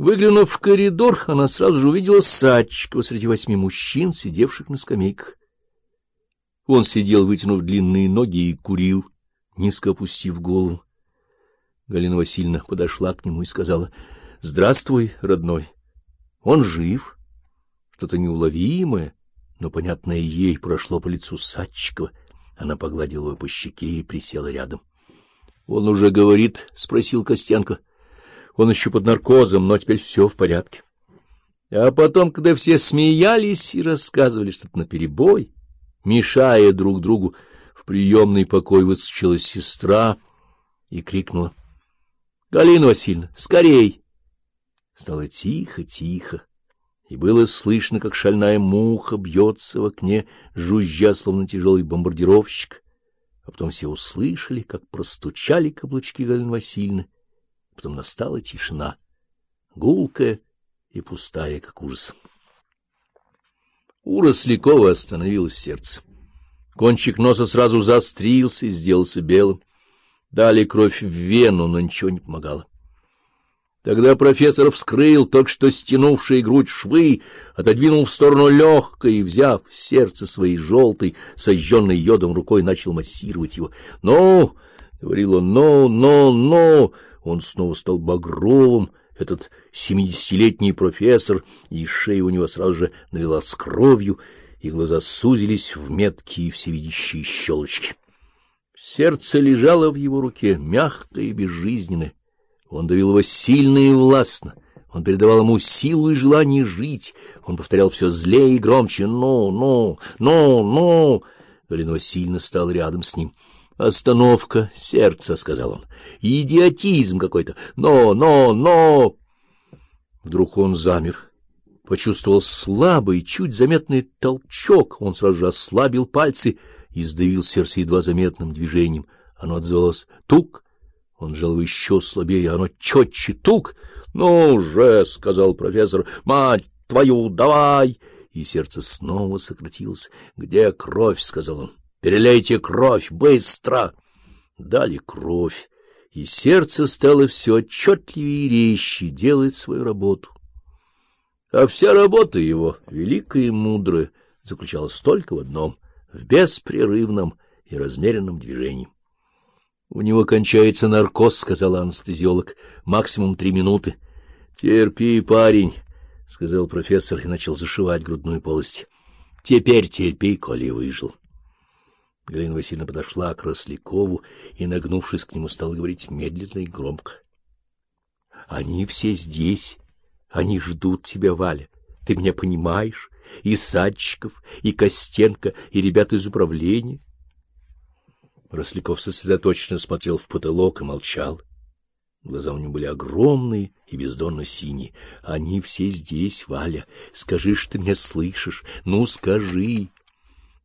Выглянув в коридор, она сразу же увидела Садчикова среди восьми мужчин, сидевших на скамейках. Он сидел, вытянув длинные ноги, и курил, низко опустив голову. Галина Васильевна подошла к нему и сказала, — Здравствуй, родной. Он жив. Что-то неуловимое, но понятное ей прошло по лицу Садчикова. Она погладила его по щеке и присела рядом. — Он уже говорит? — спросил Костенко. — Он еще под наркозом, но теперь все в порядке. А потом, когда все смеялись и рассказывали что-то наперебой, мешая друг другу, в приемный покой выскочила сестра и крикнула. — Галина Васильевна, скорей! Стало тихо-тихо, и было слышно, как шальная муха бьется в окне, жужжа, словно тяжелый бомбардировщик. А потом все услышали, как простучали каблучки Галины Васильевны. Потом настала тишина, гулкая и пустая, как ужас. У Рослякова остановилось сердце. Кончик носа сразу заострился и сделался белым. Дали кровь в вену, но ничего не помогало. Тогда профессор вскрыл только что стянувшие грудь швы, отодвинул в сторону легкое и, взяв сердце своей желтой, сожженной йодом рукой, начал массировать его. — Ну, — говорил он, — ну, ну, ну! Он снова стал багровым, этот семидесятилетний профессор, и шея у него сразу же налилась кровью, и глаза сузились в меткие всевидящие щелочки. Сердце лежало в его руке, мягкое и безжизненное. Он давил его сильно и властно. Он передавал ему силу и желание жить. Он повторял все злее и громче «Ну, ну, ну, ну!» Галина сильно стал рядом с ним. «Остановка сердца», — сказал он. «Идиотизм какой-то! Но, но, но!» Вдруг он замер почувствовал слабый, чуть заметный толчок. Он сразу же ослабил пальцы и сдавил сердце едва заметным движением. Оно отзывалось «тук». Он жал еще слабее, оно четче «тук». «Ну же!» — сказал профессор. «Мать твою, давай!» И сердце снова сократилось. «Где кровь?» — сказал он. «Перелейте кровь! Быстро!» Дали кровь, и сердце стало все отчетливее и резче делать свою работу. А вся работа его, великая и мудрая, заключалась только в одном — в беспрерывном и размеренном движении. — У него кончается наркоз, — сказала анестезиолог, — максимум три минуты. — Терпи, парень, — сказал профессор и начал зашивать грудную полость. — Теперь терпи, коли выжил. Галина Васильевна подошла к Рослякову и, нагнувшись к нему, стала говорить медленно и громко. — Они все здесь. Они ждут тебя, Валя. Ты меня понимаешь? И Садчиков, и Костенко, и ребята из управления. Росляков сосредоточенно смотрел в потолок и молчал. Глаза у него были огромные и бездонно синие. Они все здесь, Валя. Скажи, что ты меня слышишь. Ну, скажи.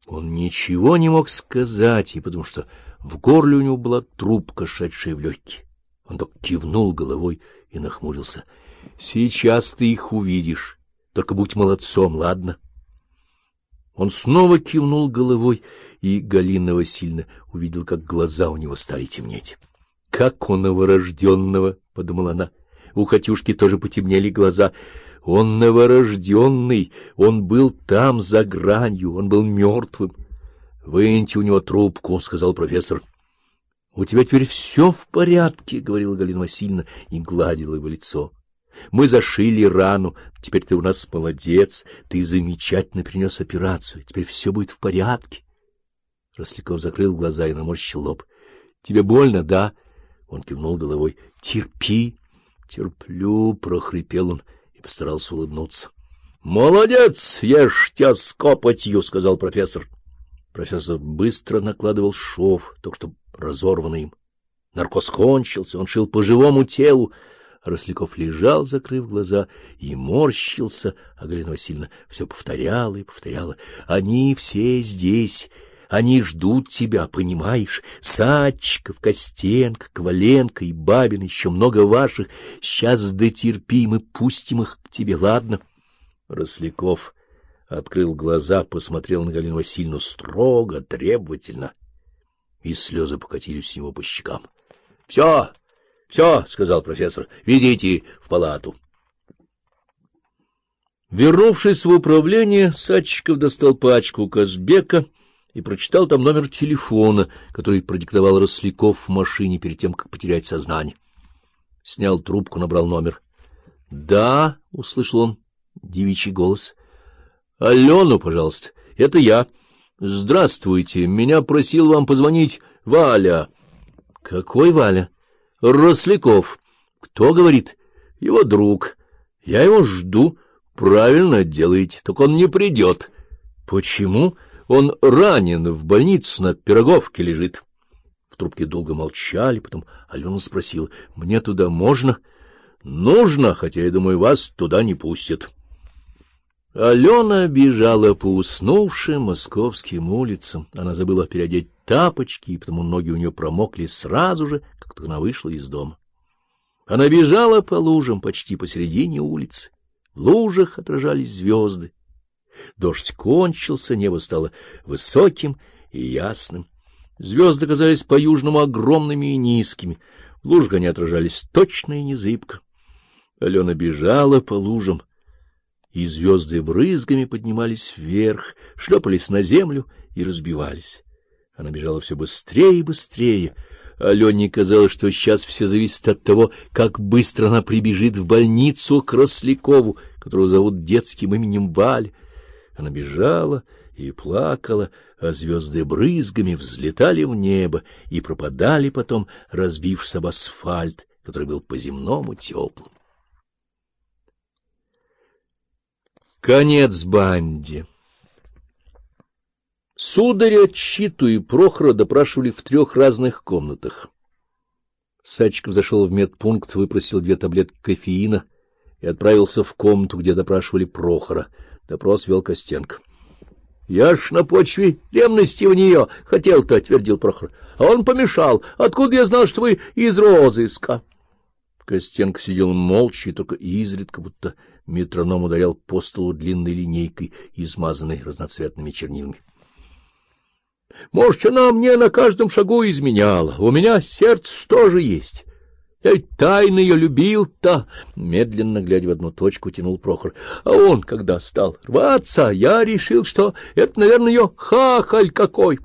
Он ничего не мог сказать, и потому что в горле у него была трубка, шедшая в легкие. Он только кивнул головой и нахмурился —— Сейчас ты их увидишь. Только будь молодцом, ладно? Он снова кивнул головой, и Галина Васильевна увидела, как глаза у него стали темнеть. — Как у новорожденного, — подумала она. У Катюшки тоже потемнели глаза. Он новорожденный, он был там, за гранью, он был мертвым. — Выньте у него трубку, — сказал профессор. — У тебя теперь все в порядке, — говорила Галина Васильевна и гладила его лицо. Мы зашили рану. Теперь ты у нас молодец. Ты замечательно перенес операцию. Теперь все будет в порядке. Росляков закрыл глаза и наморщил лоб. — Тебе больно, да? Он кивнул головой. — Терпи. — Терплю, — прохрипел он постарался улыбнуться. — Молодец, ешь тебя с копотью, — сказал профессор. Профессор быстро накладывал шов, только что разорванный им. Наркоз кончился, он шил по живому телу, Росляков лежал, закрыв глаза, и морщился, а Галина Васильевна все повторяла и повторяла. — Они все здесь, они ждут тебя, понимаешь? Садчиков, Костенко, Коваленко и Бабин, еще много ваших. Сейчас дотерпим и пустим их к тебе, ладно? Росляков открыл глаза, посмотрел на Галину Васильевну строго, требовательно, и слезы покатились у него по щекам. — Все! — Все, — сказал профессор, — везите в палату. Вернувшись в управление, Садчиков достал пачку Казбека и прочитал там номер телефона, который продиктовал Росляков в машине перед тем, как потерять сознание. Снял трубку, набрал номер. — Да, — услышал он девичий голос. — Алену, пожалуйста, это я. — Здравствуйте, меня просил вам позвонить Валя. — Какой Валя? — Росляков. — Кто говорит? — Его друг. Я его жду. — Правильно делаете, только он не придет. — Почему? Он ранен, в больнице на Пироговке лежит. В трубке долго молчали, потом Алена спросила, — Мне туда можно? — Нужно, хотя, я думаю, вас туда не пустят. Алена бежала по уснувшим московским улицам. Она забыла переодеть тапочки, и потому ноги у нее промокли сразу же, как только она вышла из дома. Она бежала по лужам почти посередине улицы. В лужах отражались звезды. Дождь кончился, небо стало высоким и ясным. Звезды казались по-южному огромными и низкими. В лужах они отражались точно и незыбко. Алена бежала по лужам, и звезды брызгами поднимались вверх, шлепались на землю и разбивались. Она бежала все быстрее и быстрее, Алене казалось, что сейчас все зависит от того, как быстро она прибежит в больницу к Рослякову, которого зовут детским именем Валь. Она бежала и плакала, а звезды брызгами взлетали в небо и пропадали потом, разбившись об асфальт, который был по-земному теплым. Конец банде Сударя, Читу и Прохора допрашивали в трех разных комнатах. Садчиков зашел в медпункт, выпросил две таблетки кофеина и отправился в комнату, где допрашивали Прохора. Допрос вел Костенко. — Я ж на почве ревности в нее хотел-то, — твердил Прохор. — А он помешал. Откуда я знал, что вы из розыска? Костенко сидел молча и только изредка, будто метроном ударял по столу длинной линейкой, измазанной разноцветными чернилами. Может, она мне на каждом шагу изменяла. У меня сердце что же есть? Я ведь тайно ее любил-то, медленно глядя в одну точку, тянул Прохор. А он, когда стал рваться, я решил, что это, наверное, ее хахаль какой.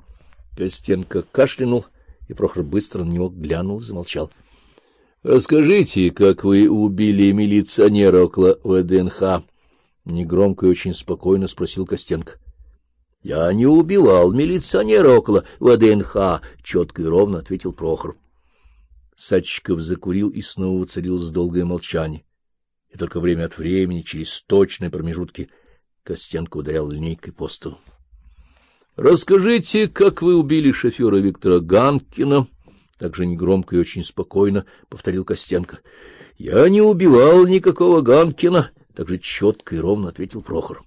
Костенко кашлянул, и Прохор быстро на него глянул и замолчал. — Расскажите, как вы убили милиционера около ВДНХ? — негромко и очень спокойно спросил Костенко. — Я не убивал милиционера около ВДНХ, — четко и ровно ответил Прохор. Садчиков закурил, и снова воцарилось долгое молчание. И только время от времени, через точные промежутки, Костенко ударял линейкой по столу. — Расскажите, как вы убили шофера Виктора Ганкина? — также негромко и очень спокойно повторил Костенко. — Я не убивал никакого Ганкина, — также четко и ровно ответил Прохор.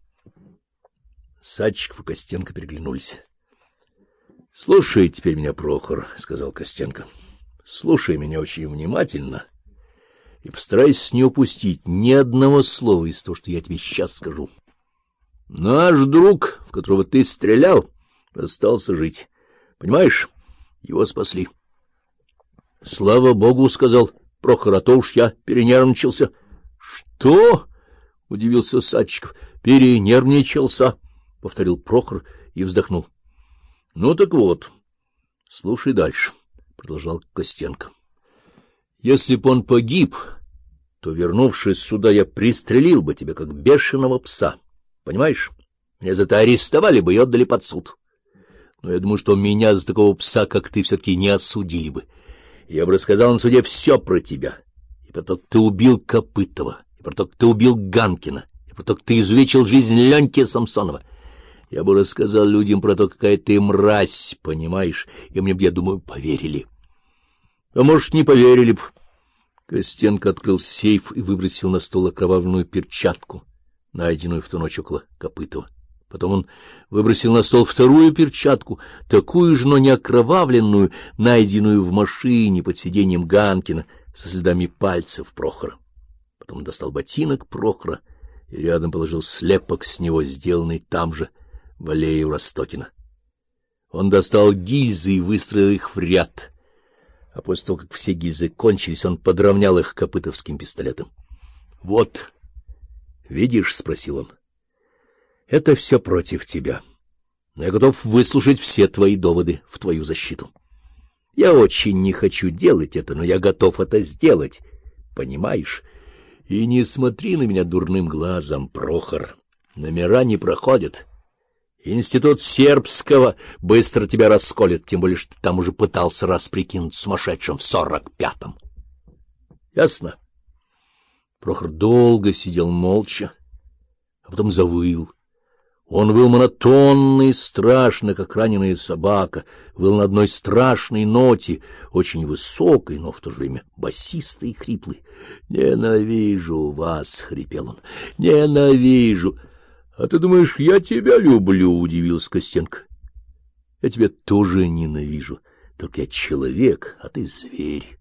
Садчиков и Костенко переглянулись. — Слушай теперь меня, Прохор, — сказал Костенко. — Слушай меня очень внимательно и постарайся не упустить ни одного слова из того, что я тебе сейчас скажу. Наш друг, в которого ты стрелял, остался жить. Понимаешь, его спасли. — Слава богу, — сказал Прохор, — а то уж я перенервничался. — Что? — удивился Садчиков. — Перенервничался. — повторил Прохор и вздохнул. — Ну так вот, слушай дальше, — продолжал Костенко. — Если б он погиб, то, вернувшись сюда, я пристрелил бы тебя, как бешеного пса. Понимаешь? Меня за это арестовали бы и отдали под суд. Но я думаю, что меня за такого пса, как ты, все-таки не осудили бы. Я бы рассказал на суде все про тебя. И про то, как ты убил Копытова, и про то, как ты убил Ганкина, и про то, как ты изувечил жизнь Леньки Самсонова. Я бы рассказал людям про то, какая ты мразь, понимаешь, и мне бы, я думаю, поверили. А может, не поверили б. Костенко открыл сейф и выбросил на стол окровавленную перчатку, найденную в ту ночь около Копытова. Потом он выбросил на стол вторую перчатку, такую же, но не окровавленную, найденную в машине под сиденьем Ганкина со следами пальцев Прохора. Потом достал ботинок Прохора и рядом положил слепок с него, сделанный там же, — в аллее у Ростокина. Он достал гильзы и выстроил их в ряд, а после того, как все гильзы кончились, он подровнял их копытовским пистолетом. — Вот, Видишь, — спросил он, — это все против тебя. Но я готов выслушать все твои доводы в твою защиту. Я очень не хочу делать это, но я готов это сделать. Понимаешь? И не смотри на меня дурным глазом, Прохор. Номера не проходят. Институт сербского быстро тебя расколет, тем более, что ты там уже пытался раз прикинуть сумасшедшим в сорок пятом. Ясно? Прохор долго сидел молча, а потом завыл. Он выл монотонно и страшно, как раненая собака, выл на одной страшной ноте, очень высокой, но в то же время басистой и хриплой. «Ненавижу вас!» — хрипел он. «Ненавижу!» «А ты думаешь, я тебя люблю?» — удивился Костенко. «Я тебя тоже ненавижу, только я человек, а ты зверь.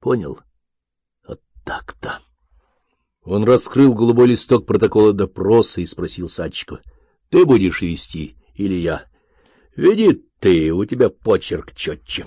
Понял? Вот так-то». Он раскрыл голубой листок протокола допроса и спросил Садчикова. Ты будешь вести или я? Веди ты, у тебя почерк четче.